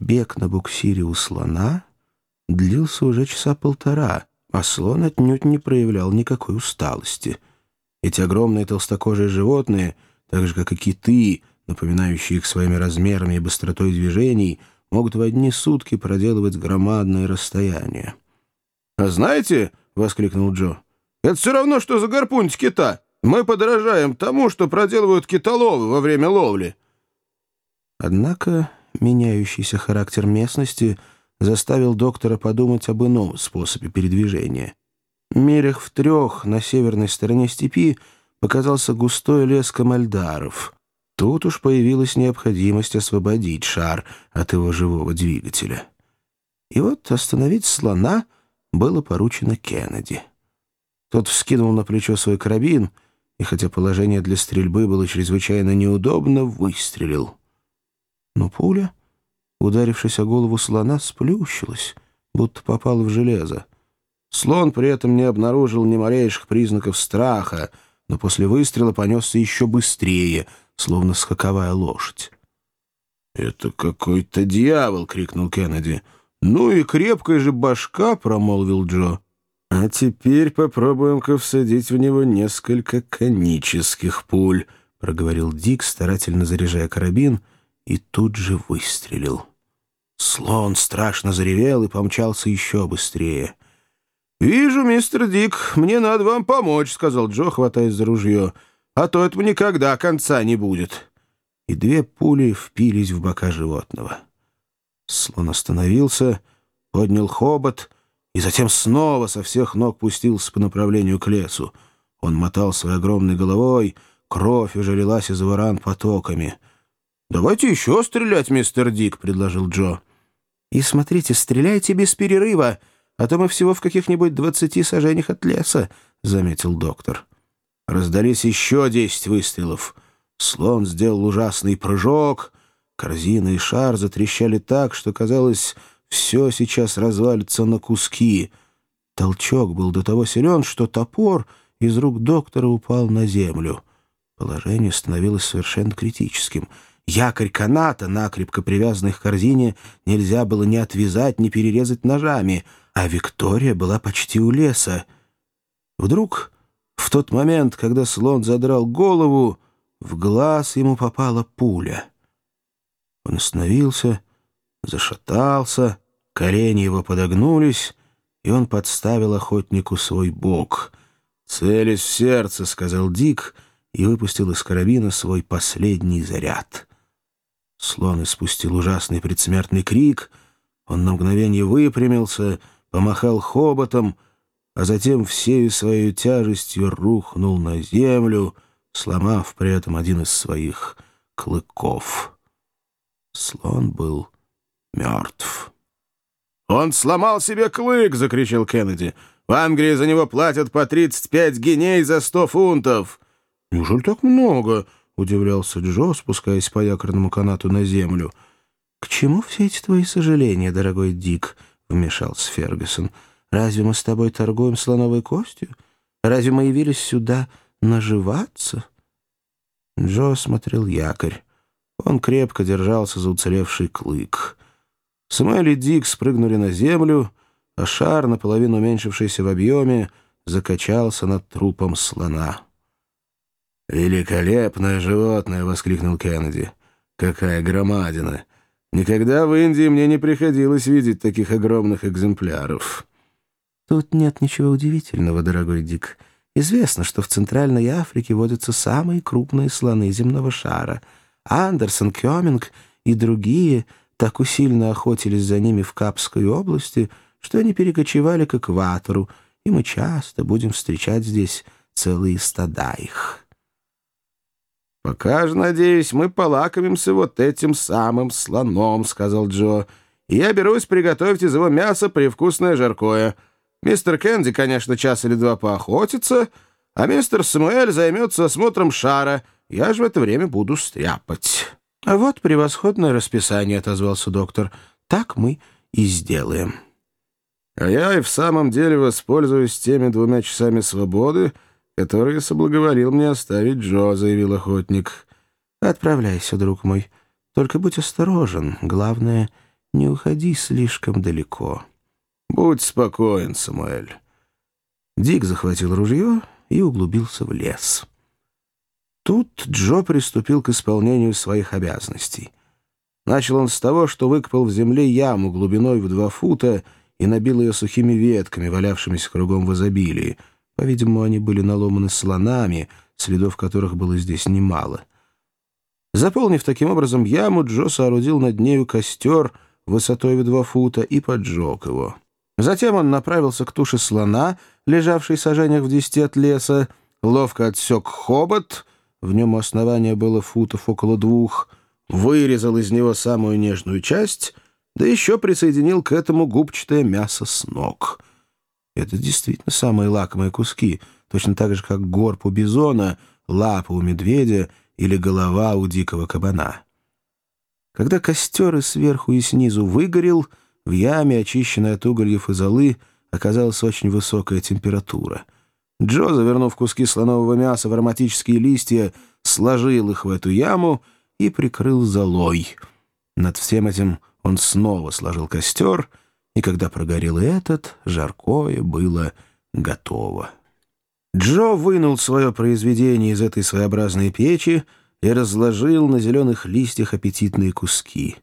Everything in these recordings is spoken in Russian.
Бег на буксире у слона длился уже часа полтора, а слон отнюдь не проявлял никакой усталости. Эти огромные толстокожие животные, так же, как и киты, напоминающие их своими размерами и быстротой движений, могут в одни сутки проделывать громадные расстояния. «А знаете, — воскликнул Джо, — это все равно, что за гарпунить кита. Мы подражаем тому, что проделывают китоловы во время ловли». Однако меняющийся характер местности заставил доктора подумать об ином способе передвижения. Милях в трех на северной стороне степи показался густой лес камальдаров. Тут уж появилась необходимость освободить шар от его живого двигателя. И вот остановить слона было поручено Кеннеди. Тот вскинул на плечо свой карабин и, хотя положение для стрельбы было чрезвычайно неудобно, выстрелил. Но пуля, ударившись о голову слона, сплющилась, будто попала в железо. Слон при этом не обнаружил ни малейших признаков страха, но после выстрела понесся еще быстрее, словно скаковая лошадь. «Это какой-то дьявол!» — крикнул Кеннеди. «Ну и крепкая же башка!» — промолвил Джо. «А теперь попробуем-ка всадить в него несколько конических пуль», — проговорил Дик, старательно заряжая карабин, и тут же выстрелил. Слон страшно заревел и помчался еще быстрее. «Вижу, мистер Дик, мне надо вам помочь», — сказал Джо, хватаясь за ружье. «А то этому никогда конца не будет». И две пули впились в бока животного. Слон остановился, поднял хобот и затем снова со всех ног пустился по направлению к лесу. Он мотал своей огромной головой, кровь уже лилась из его ран потоками — «Давайте еще стрелять, мистер Дик», — предложил Джо. «И смотрите, стреляйте без перерыва, а то мы всего в каких-нибудь двадцати сажениях от леса», — заметил доктор. Раздались еще десять выстрелов. Слон сделал ужасный прыжок. Корзина и шар затрещали так, что, казалось, все сейчас развалится на куски. Толчок был до того силен, что топор из рук доктора упал на землю. Положение становилось совершенно критическим — Якорь каната, накрепко привязанный к корзине, нельзя было ни отвязать, ни перерезать ножами, а Виктория была почти у леса. Вдруг, в тот момент, когда слон задрал голову, в глаз ему попала пуля. Он остановился, зашатался, колени его подогнулись, и он подставил охотнику свой бок. «Целись в сердце», — сказал Дик, и выпустил из карабина свой последний заряд. Слон испустил ужасный предсмертный крик. Он на мгновение выпрямился, помахал хоботом, а затем всей своей тяжестью рухнул на землю, сломав при этом один из своих клыков. Слон был мертв. «Он сломал себе клык!» — закричал Кеннеди. «В Англии за него платят по 35 геней за 100 фунтов!» «Неужели так много?» Удивлялся Джо, спускаясь по якорному канату на землю. «К чему все эти твои сожаления, дорогой Дик?» — вмешался Фергюсон. «Разве мы с тобой торгуем слоновой костью? Разве мы явились сюда наживаться?» Джо смотрел якорь. Он крепко держался за уцелевший клык. Самуэль и Дик спрыгнули на землю, а шар, наполовину уменьшившийся в объеме, закачался над трупом слона. «Великолепное животное!» — воскликнул Кеннеди. «Какая громадина! Никогда в Индии мне не приходилось видеть таких огромных экземпляров». «Тут нет ничего удивительного, дорогой Дик. Известно, что в Центральной Африке водятся самые крупные слоны земного шара. Андерсон, Кёминг и другие так усильно охотились за ними в Капской области, что они перекочевали к экватору, и мы часто будем встречать здесь целые стада их». «Пока же, надеюсь, мы полакомимся вот этим самым слоном», — сказал Джо. «И я берусь приготовить из его мяса привкусное жаркое. Мистер Кэнди, конечно, час или два поохотится, а мистер Самуэль займется осмотром шара. Я же в это время буду стряпать». «А вот превосходное расписание», — отозвался доктор. «Так мы и сделаем». «А я и в самом деле воспользуюсь теми двумя часами свободы, — который соблаговолил мне оставить Джо», — заявил охотник. «Отправляйся, друг мой. Только будь осторожен. Главное, не уходи слишком далеко. Будь спокоен, Самуэль. Дик захватил ружье и углубился в лес. Тут Джо приступил к исполнению своих обязанностей. Начал он с того, что выкопал в земле яму глубиной в два фута и набил ее сухими ветками, валявшимися кругом в изобилии. По-видимому, они были наломаны слонами, следов которых было здесь немало. Заполнив таким образом яму, Джо соорудил над нею костер высотой в два фута и поджег его. Затем он направился к туше слона, лежавшей в сажениях в десяти от леса, ловко отсек хобот, в нем у основания было футов около двух, вырезал из него самую нежную часть, да еще присоединил к этому губчатое мясо с ног. Это действительно самые лакомые куски, точно так же, как горб у бизона, лапа у медведя или голова у дикого кабана. Когда костер и сверху и снизу выгорел, в яме, очищенной от угольев и золы, оказалась очень высокая температура. Джо, завернув куски слонового мяса в ароматические листья, сложил их в эту яму и прикрыл золой. Над всем этим он снова сложил костер, и когда прогорел этот, жаркое было готово. Джо вынул свое произведение из этой своеобразной печи и разложил на зеленых листьях аппетитные куски.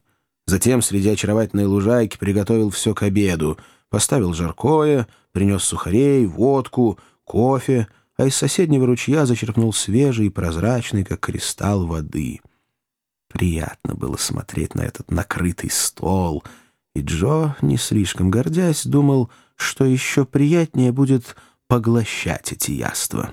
Затем среди очаровательной лужайки приготовил все к обеду, поставил жаркое, принес сухарей, водку, кофе, а из соседнего ручья зачерпнул свежий и прозрачный, как кристалл, воды. Приятно было смотреть на этот накрытый стол, и Джо, не слишком гордясь, думал, что еще приятнее будет поглощать эти яства.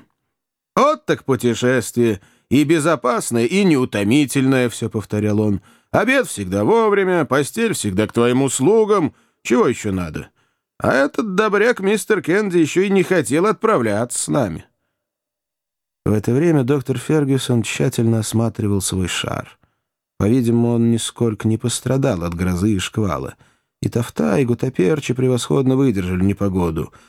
«Вот так путешествие! И безопасное, и неутомительное!» — все повторял он. «Обед всегда вовремя, постель всегда к твоим услугам. Чего еще надо? А этот добряк мистер Кенди еще и не хотел отправляться с нами». В это время доктор Фергюсон тщательно осматривал свой шар. По-видимому, он нисколько не пострадал от грозы и шквала. И тофта, и гутоперчи превосходно выдержали непогоду —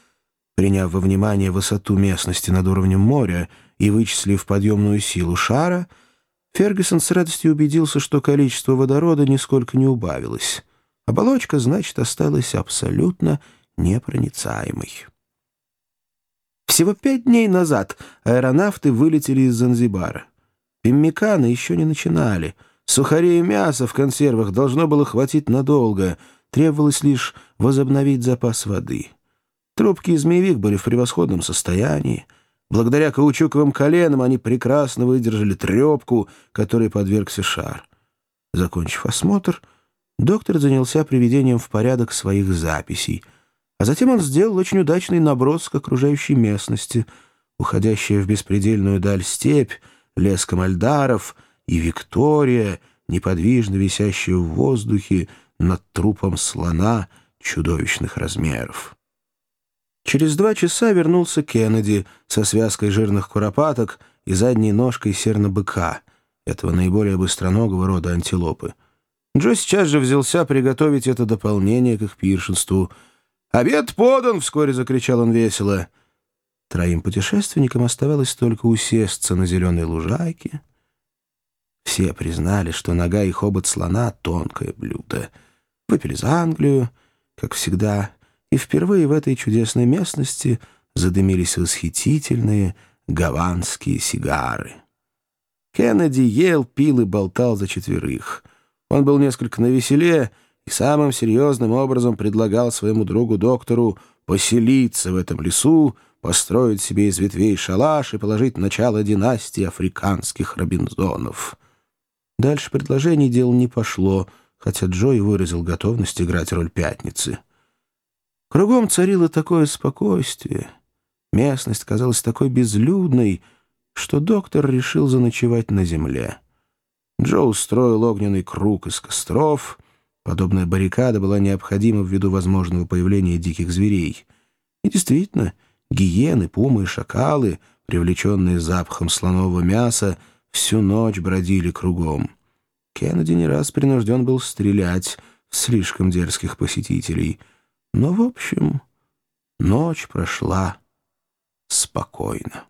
Приняв во внимание высоту местности над уровнем моря и вычислив подъемную силу шара, Фергюсон с радостью убедился, что количество водорода нисколько не убавилось. Оболочка, значит, осталась абсолютно непроницаемой. Всего пять дней назад аэронавты вылетели из Занзибара. Пиммиканы еще не начинали. Сухарей и мяса в консервах должно было хватить надолго. Требовалось лишь возобновить запас воды. Трубки и змеевик были в превосходном состоянии. Благодаря каучуковым коленам они прекрасно выдержали трепку, которой подвергся шар. Закончив осмотр, доктор занялся приведением в порядок своих записей, а затем он сделал очень удачный наброс к окружающей местности, уходящая в беспредельную даль степь, лес Камальдаров и Виктория, неподвижно висящая в воздухе над трупом слона чудовищных размеров. Через два часа вернулся Кеннеди со связкой жирных куропаток и задней ножкой серно-быка, этого наиболее быстроногого рода антилопы. Джо сейчас же взялся приготовить это дополнение к их пиршенству. «Обед подан!» — вскоре закричал он весело. Троим путешественникам оставалось только усесться на зеленой лужайке. Все признали, что нога и хобот слона — тонкое блюдо. Выпили за Англию, как всегда, и впервые в этой чудесной местности задымились восхитительные гаванские сигары. Кеннеди ел, пил и болтал за четверых. Он был несколько навеселе и самым серьезным образом предлагал своему другу-доктору поселиться в этом лесу, построить себе из ветвей шалаш и положить начало династии африканских Робинзонов. Дальше предложений дело не пошло, хотя Джой выразил готовность играть роль пятницы. Кругом царило такое спокойствие. Местность казалась такой безлюдной, что доктор решил заночевать на земле. Джо устроил огненный круг из костров. Подобная баррикада была необходима ввиду возможного появления диких зверей. И действительно, гиены, пумы и шакалы, привлеченные запахом слонового мяса, всю ночь бродили кругом. Кеннеди не раз принужден был стрелять в слишком дерзких посетителей — но, в общем, ночь прошла спокойно.